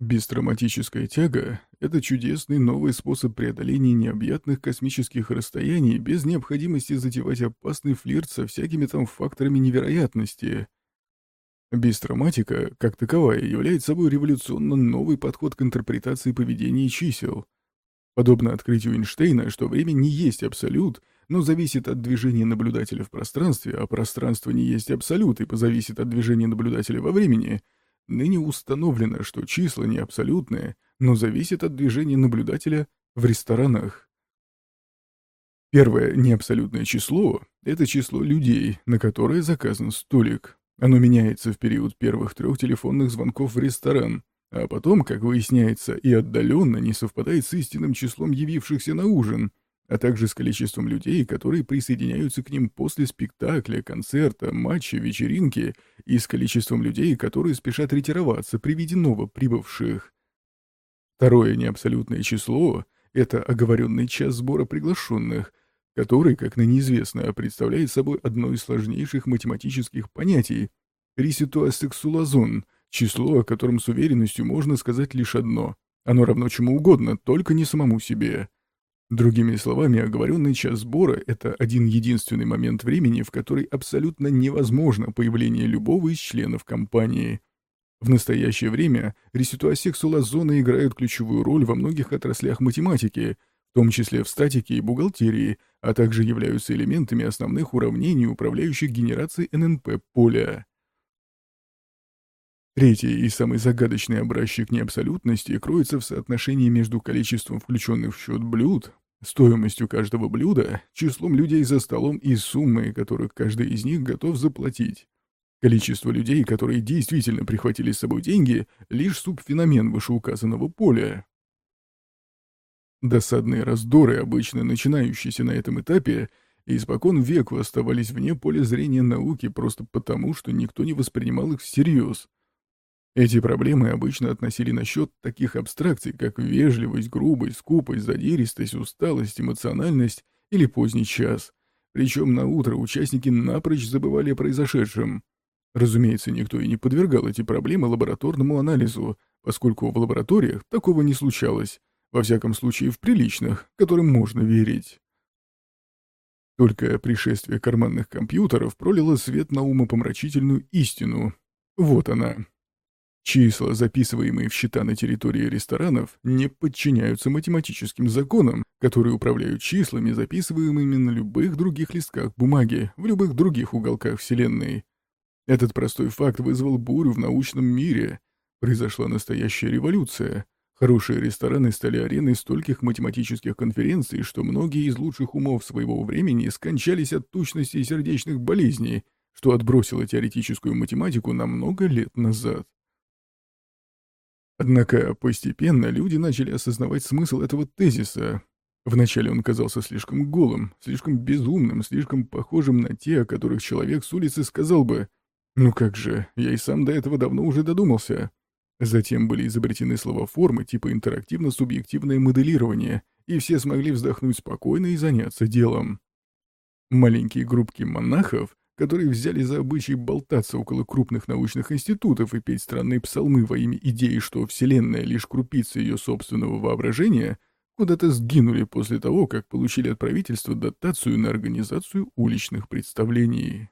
Бестроматическая тяга — это чудесный новый способ преодоления необъятных космических расстояний без необходимости затевать опасный флирт со всякими там факторами невероятности. Бестроматика, как таковая, является собой революционно новый подход к интерпретации поведения чисел. Подобно открытию Эйнштейна, что время не есть абсолют, но зависит от движения наблюдателя в пространстве, а пространство не есть абсолют и позависит от движения наблюдателя во времени — Ныне установлено, что числа не абсолютные, но зависят от движения наблюдателя в ресторанах. Первое неабсолютное число — это число людей, на которое заказан столик. Оно меняется в период первых трех телефонных звонков в ресторан, а потом, как выясняется, и отдаленно не совпадает с истинным числом явившихся на ужин — а также с количеством людей, которые присоединяются к ним после спектакля, концерта, матча, вечеринки, и с количеством людей, которые спешат ретироваться при виде новоприбывших. Второе неабсолютное число — это оговоренный час сбора приглашенных, который, как ныне известно, представляет собой одно из сложнейших математических понятий — реситуасексулазон, число, о котором с уверенностью можно сказать лишь одно — оно равно чему угодно, только не самому себе. Другими словами, оговоренный час сбора — это один единственный момент времени, в который абсолютно невозможно появление любого из членов компании. В настоящее время реситуасексула-зоны играют ключевую роль во многих отраслях математики, в том числе в статике и бухгалтерии, а также являются элементами основных уравнений, управляющих генерацией ННП поля. Третий и самый загадочный образчик неабсолютности кроется в соотношении между количеством включенных в счет блюд, стоимостью каждого блюда, числом людей за столом и суммой, которую каждый из них готов заплатить. Количество людей, которые действительно прихватили с собой деньги, лишь субфеномен вышеуказанного поля. Досадные раздоры, обычно начинающиеся на этом этапе, испокон веку оставались вне поля зрения науки просто потому, что никто не воспринимал их всерьез. Эти проблемы обычно относили на счет таких абстракций, как вежливость, грубость, скупость, задиристость, усталость, эмоциональность или поздний час. Причем на утро участники напрочь забывали о произошедшем. Разумеется, никто и не подвергал эти проблемы лабораторному анализу, поскольку в лабораториях такого не случалось, во всяком случае в приличных, которым можно верить. Только пришествие карманных компьютеров пролило свет на умопомрачительную истину. Вот она. Числа, записываемые в счета на территории ресторанов, не подчиняются математическим законам, которые управляют числами, записываемыми на любых других листках бумаги, в любых других уголках Вселенной. Этот простой факт вызвал бурю в научном мире. Произошла настоящая революция. Хорошие рестораны стали ареной стольких математических конференций, что многие из лучших умов своего времени скончались от тучности и сердечных болезней, что отбросило теоретическую математику на много лет назад. Однако постепенно люди начали осознавать смысл этого тезиса. Вначале он казался слишком голым, слишком безумным, слишком похожим на те, о которых человек с улицы сказал бы «Ну как же, я и сам до этого давно уже додумался». Затем были изобретены слова формы типа интерактивно-субъективное моделирование, и все смогли вздохнуть спокойно и заняться делом. Маленькие группки монахов которые взяли за обычай болтаться около крупных научных институтов и петь странные псалмы во имя идеи, что Вселенная — лишь крупица ее собственного воображения, куда-то сгинули после того, как получили от правительства дотацию на организацию уличных представлений.